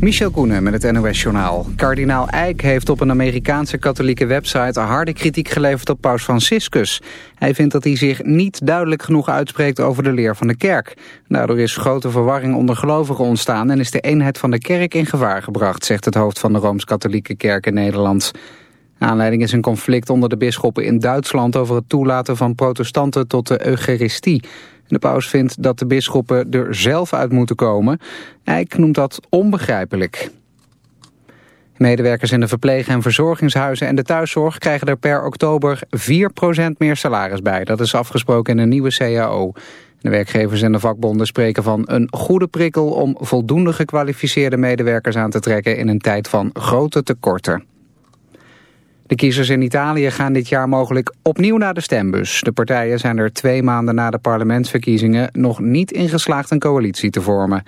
Michel Koenen met het NOS-journaal. Kardinaal Eijk heeft op een Amerikaanse katholieke website... harde kritiek geleverd op paus Franciscus. Hij vindt dat hij zich niet duidelijk genoeg uitspreekt over de leer van de kerk. Daardoor is grote verwarring onder gelovigen ontstaan... en is de eenheid van de kerk in gevaar gebracht... zegt het hoofd van de Rooms-Katholieke Kerk in Nederland. Aanleiding is een conflict onder de bisschoppen in Duitsland... over het toelaten van protestanten tot de eucharistie... De paus vindt dat de bisschoppen er zelf uit moeten komen. Hij noemt dat onbegrijpelijk. Medewerkers in de verpleeg- en verzorgingshuizen en de thuiszorg krijgen er per oktober 4% meer salaris bij. Dat is afgesproken in een nieuwe CAO. De werkgevers en de vakbonden spreken van een goede prikkel om voldoende gekwalificeerde medewerkers aan te trekken in een tijd van grote tekorten. De kiezers in Italië gaan dit jaar mogelijk opnieuw naar de stembus. De partijen zijn er twee maanden na de parlementsverkiezingen nog niet ingeslaagd een coalitie te vormen.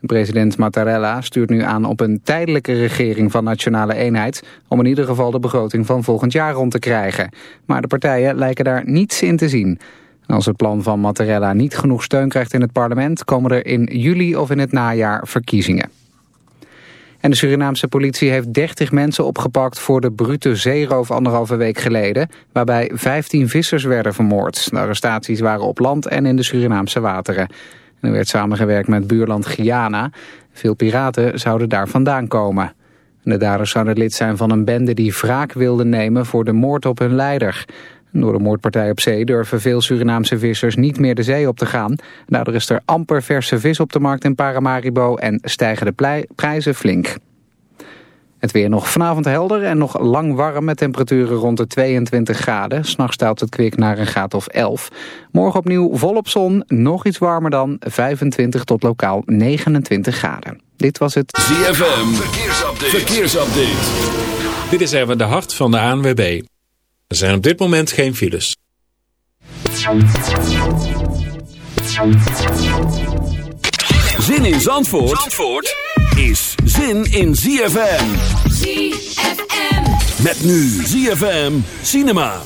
President Mattarella stuurt nu aan op een tijdelijke regering van nationale eenheid... om in ieder geval de begroting van volgend jaar rond te krijgen. Maar de partijen lijken daar niets in te zien. als het plan van Mattarella niet genoeg steun krijgt in het parlement... komen er in juli of in het najaar verkiezingen. En de Surinaamse politie heeft 30 mensen opgepakt voor de brute zeeroof anderhalve week geleden, waarbij 15 vissers werden vermoord. De arrestaties waren op land en in de Surinaamse wateren. er werd samengewerkt met buurland Guyana. Veel piraten zouden daar vandaan komen. De daders zouden lid zijn van een bende die wraak wilde nemen voor de moord op hun leider. Door de moordpartij op zee durven veel Surinaamse vissers niet meer de zee op te gaan. Daardoor is er amper verse vis op de markt in Paramaribo en stijgen de prijzen flink. Het weer nog vanavond helder en nog lang warm met temperaturen rond de 22 graden. S'nachts daalt het kwik naar een graad of 11. Morgen opnieuw volop zon, nog iets warmer dan 25 tot lokaal 29 graden. Dit was het ZFM Verkeersupdate. Verkeersupdate. Dit is even de hart van de ANWB. Er zijn op dit moment geen files. Zin in Zandvoort, Zandvoort is zin in ZFM. ZFM. Met nu ZFM Cinema.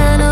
and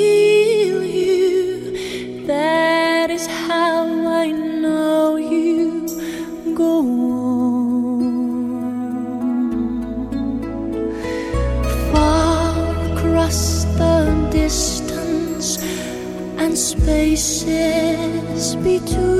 feel you. That is how I know you go on. Far across the distance and spaces between.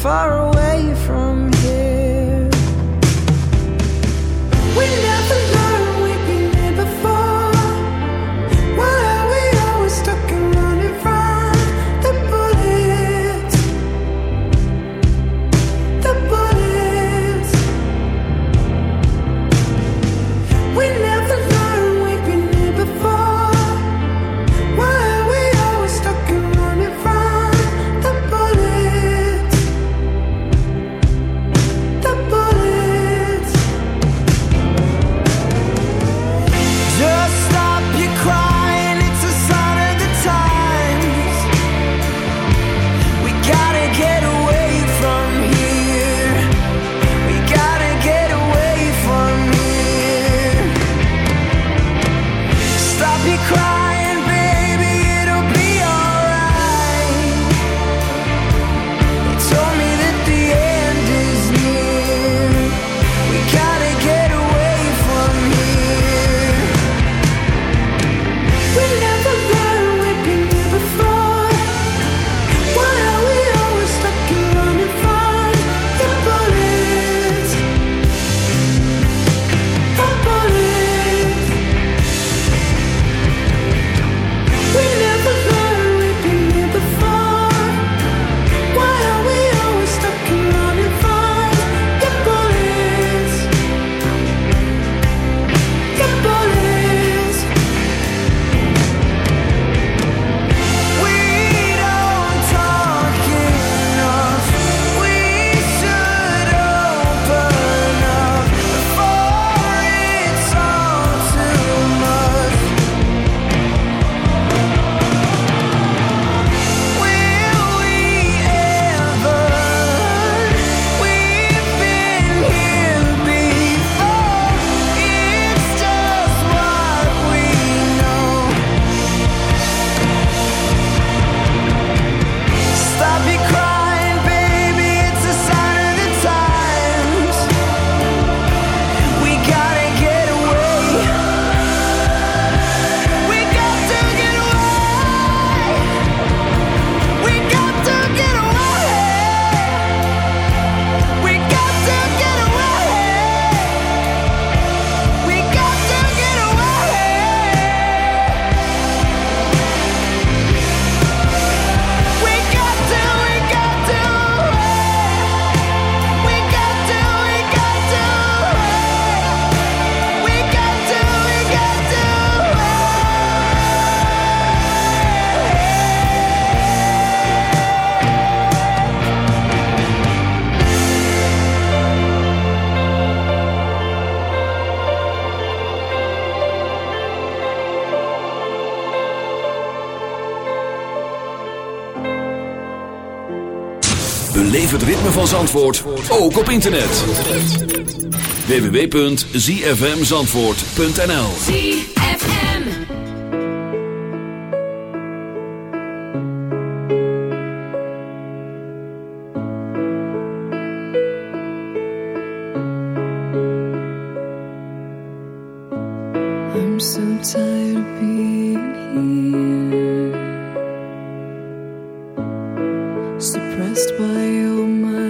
far away. van Zandvoort ook op internet. www.zfmzandvoort.nl ZFM I'm so tired of being here. Suppressed by your mind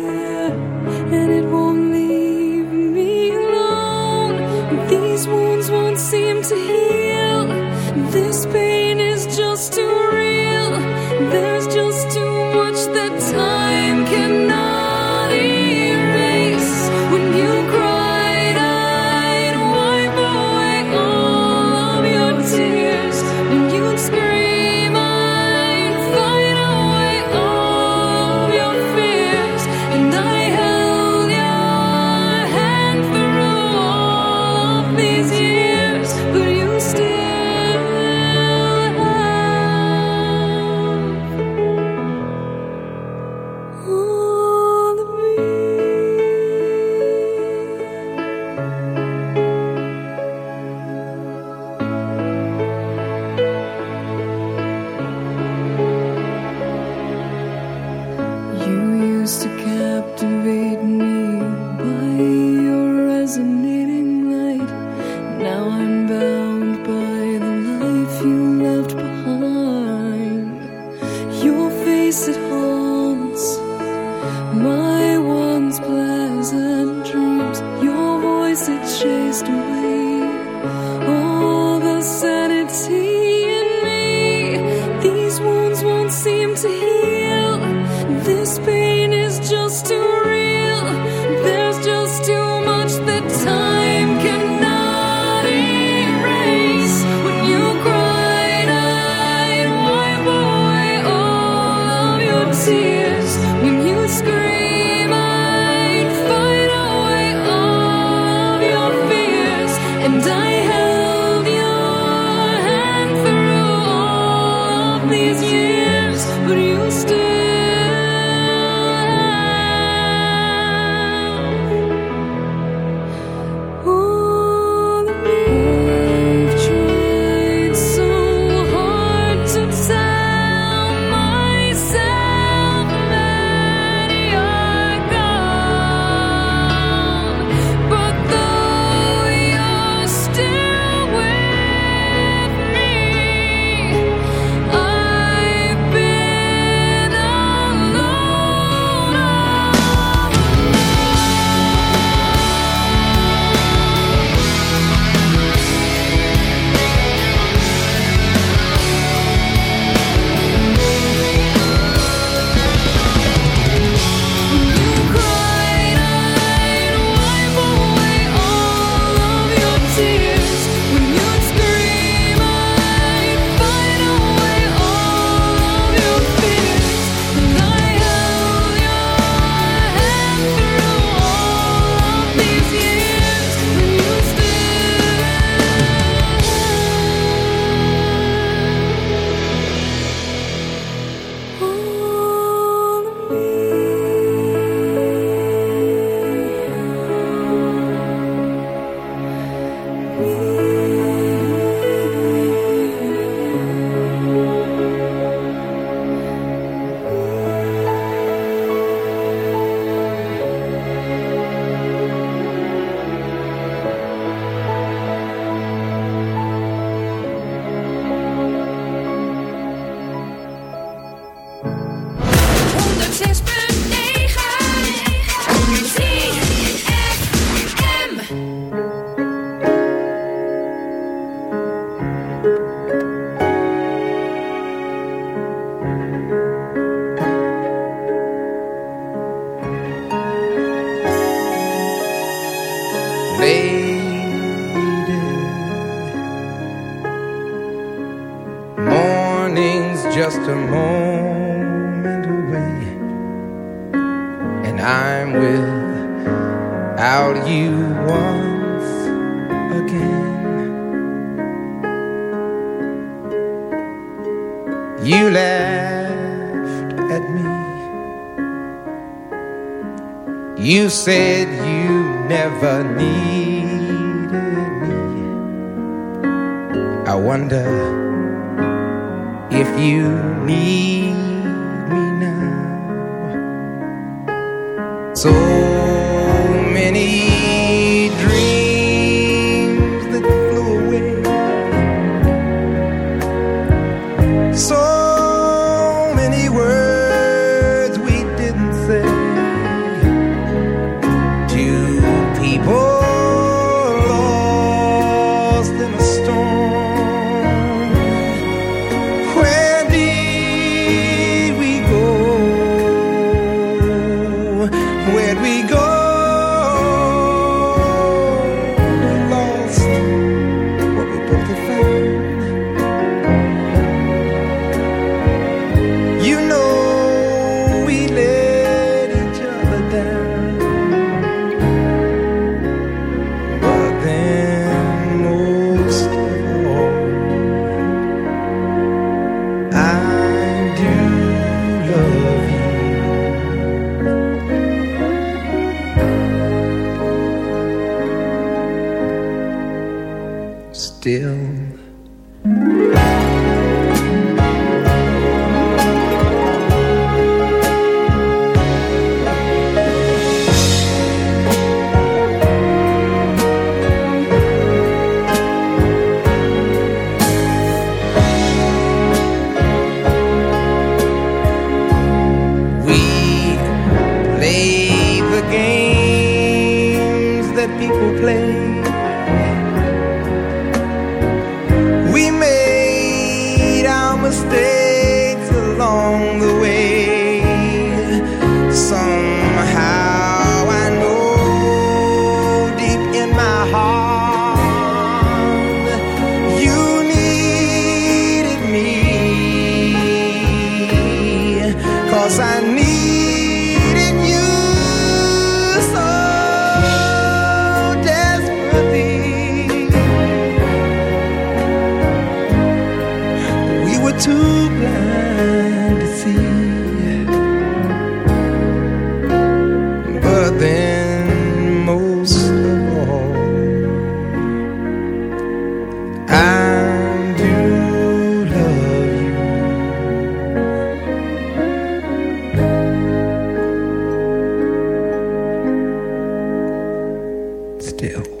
Still.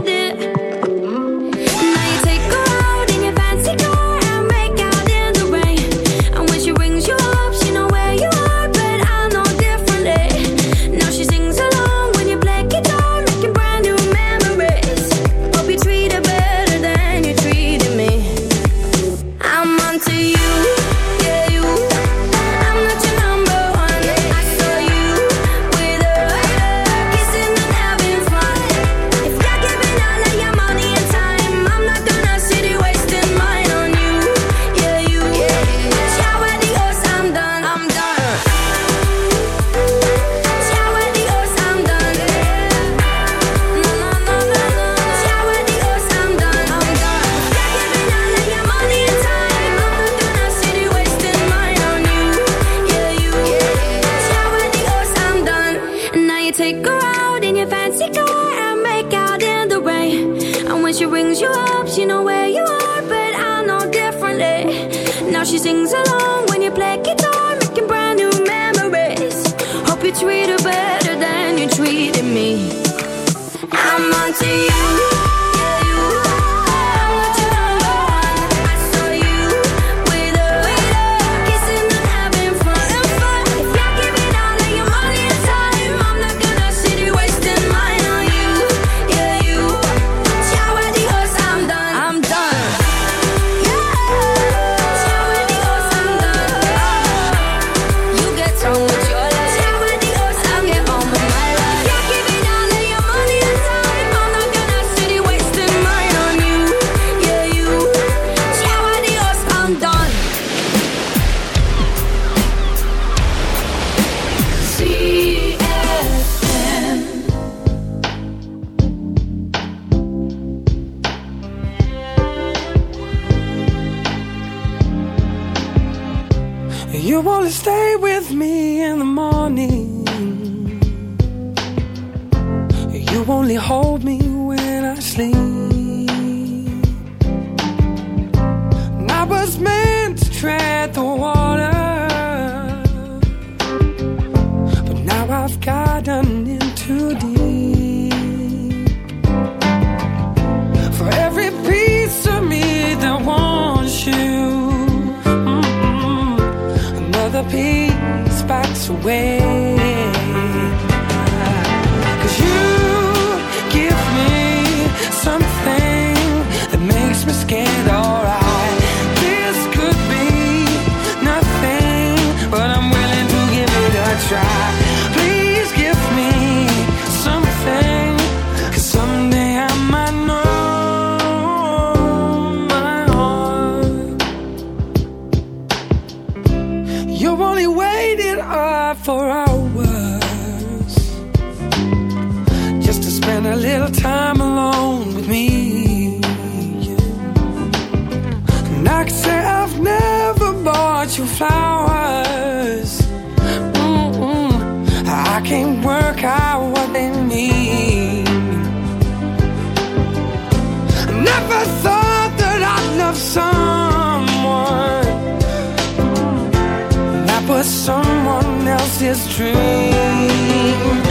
to you. I thought that I'd love someone that was someone else's dream.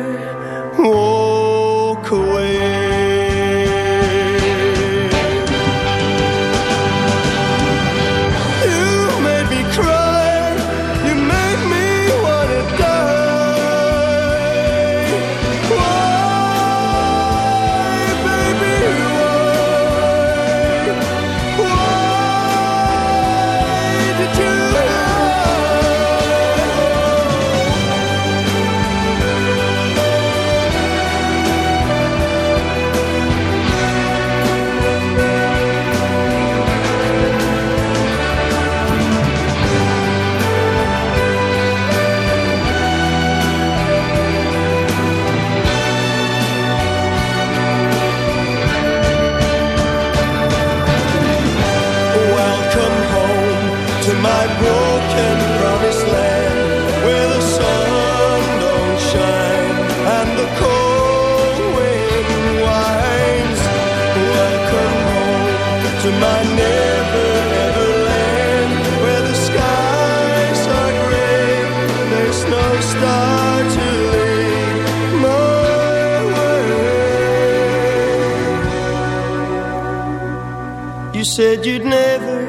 said never.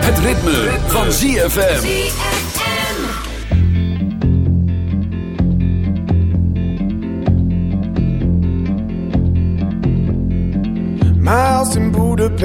Het ritme, ritme. van ZFM.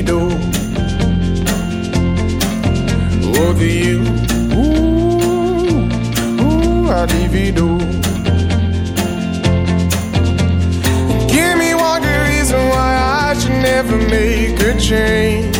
I divido. Over you, ooh, ooh, I divido. Give me one good reason why I should never make a change.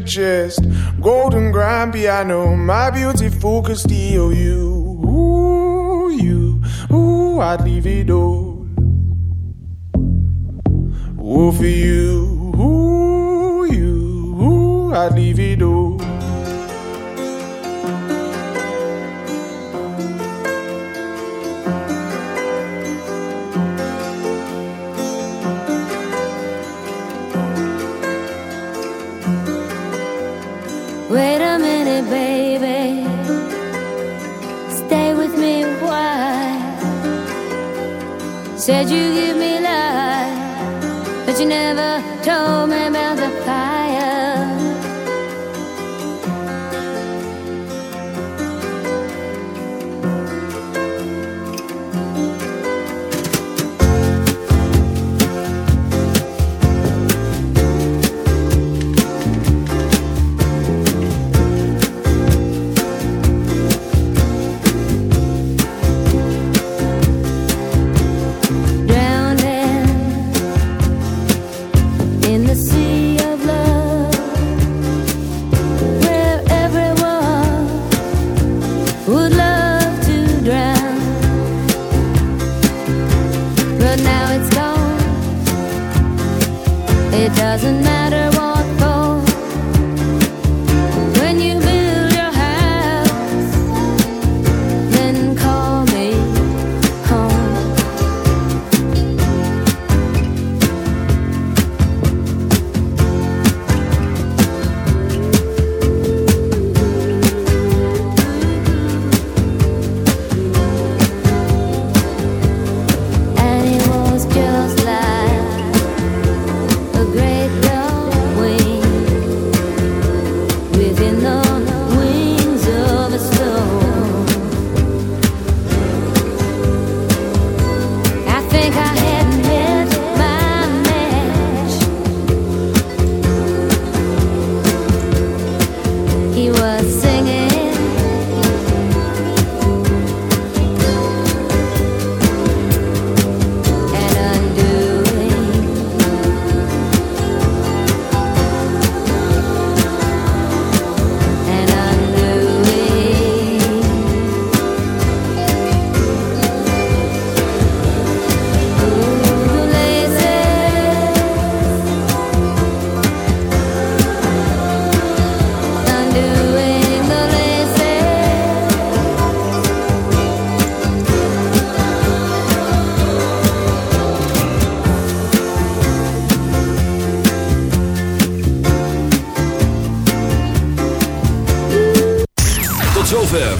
Treasure chest, golden grand piano, my beautiful Castillo, you, ooh, you, ooh, I'd leave it all. Ooh, for you, It doesn't matter